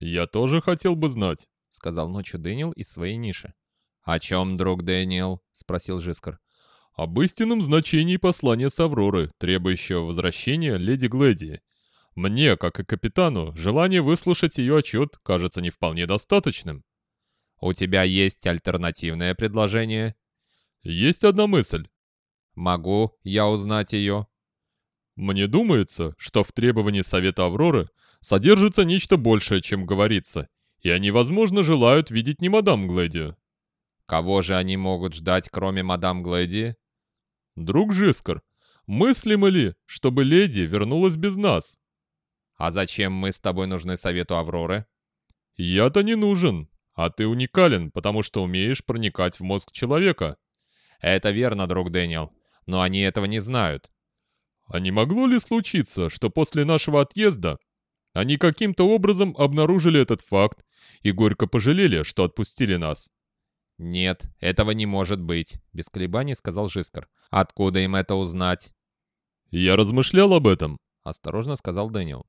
«Я тоже хотел бы знать», — сказал ночью Дэниел из своей ниши. «О чем, друг Дэниел?» — спросил Жискар. «Об истинном значении послания с Авроры, требующего возвращения леди Глэдии. Мне, как и капитану, желание выслушать ее отчет кажется не вполне достаточным». «У тебя есть альтернативное предложение?» «Есть одна мысль». «Могу я узнать ее?» «Мне думается, что в требовании Совета Авроры содержится нечто большее, чем говорится, и они, возможно, желают видеть не мадам Глэдию». «Кого же они могут ждать, кроме мадам Глэдии?» «Друг Жискар, мыслимо ли, чтобы леди вернулась без нас?» «А зачем мы с тобой нужны Совету Авроры?» «Я-то не нужен, а ты уникален, потому что умеешь проникать в мозг человека». «Это верно, друг Дэниел, но они этого не знают». «А не могло ли случиться, что после нашего отъезда они каким-то образом обнаружили этот факт и горько пожалели, что отпустили нас?» «Нет, этого не может быть», — без колебаний сказал Жискар. «Откуда им это узнать?» «Я размышлял об этом», — осторожно сказал Дэниел.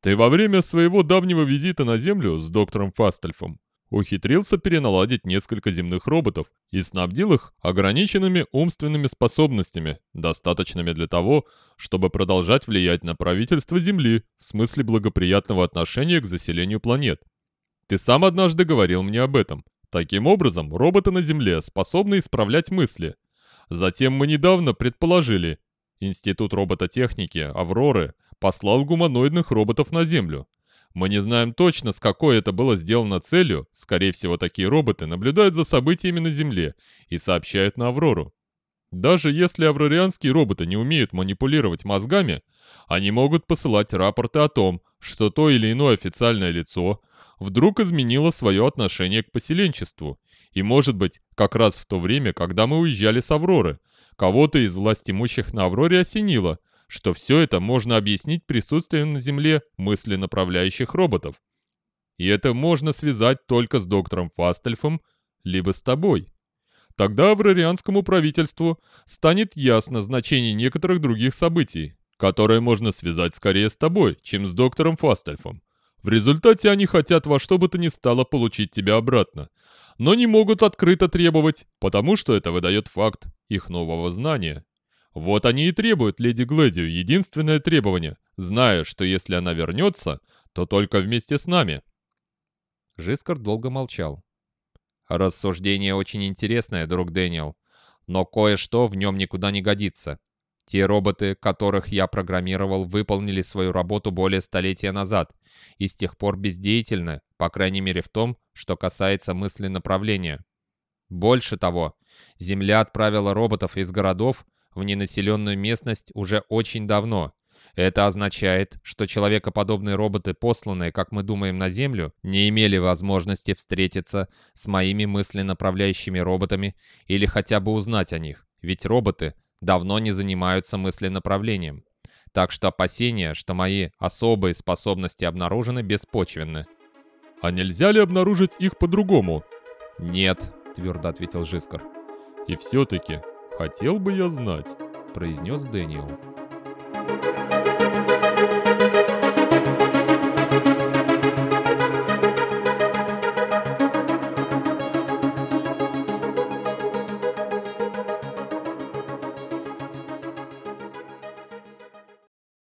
«Ты во время своего давнего визита на Землю с доктором Фастельфом ухитрился переналадить несколько земных роботов и снабдил их ограниченными умственными способностями, достаточными для того, чтобы продолжать влиять на правительство Земли в смысле благоприятного отношения к заселению планет. Ты сам однажды говорил мне об этом. Таким образом, роботы на Земле способны исправлять мысли. Затем мы недавно предположили, Институт робототехники Авроры послал гуманоидных роботов на Землю. Мы не знаем точно, с какой это было сделано целью. Скорее всего, такие роботы наблюдают за событиями на Земле и сообщают на Аврору. Даже если аврорианские роботы не умеют манипулировать мозгами, они могут посылать рапорты о том, что то или иное официальное лицо вдруг изменила свое отношение к поселенчеству. И может быть, как раз в то время, когда мы уезжали с Авроры, кого-то из властимущих на Авроре осенило, что все это можно объяснить присутствием на Земле мысли направляющих роботов. И это можно связать только с доктором Фастельфом, либо с тобой. Тогда аврарианскому правительству станет ясно значение некоторых других событий, которые можно связать скорее с тобой, чем с доктором Фастельфом. В результате они хотят во что бы то ни стало получить тебя обратно, но не могут открыто требовать, потому что это выдает факт их нового знания. Вот они и требуют леди Глэдию единственное требование, зная, что если она вернется, то только вместе с нами. Жискар долго молчал. Рассуждение очень интересное, друг Дэниел, но кое-что в нем никуда не годится. Те роботы, которых я программировал, выполнили свою работу более столетия назад и с тех пор бездеятельны, по крайней мере в том, что касается мысли направления. Больше того, Земля отправила роботов из городов в ненаселенную местность уже очень давно. Это означает, что человекоподобные роботы, посланные, как мы думаем, на Землю, не имели возможности встретиться с моими мысленаправляющими роботами или хотя бы узнать о них, ведь роботы давно не занимаются мысленаправлением. Так что опасения, что мои особые способности обнаружены, беспочвенны. «А нельзя ли обнаружить их по-другому?» «Нет», — твердо ответил Жискар. «И все-таки хотел бы я знать», — произнес Дэниел.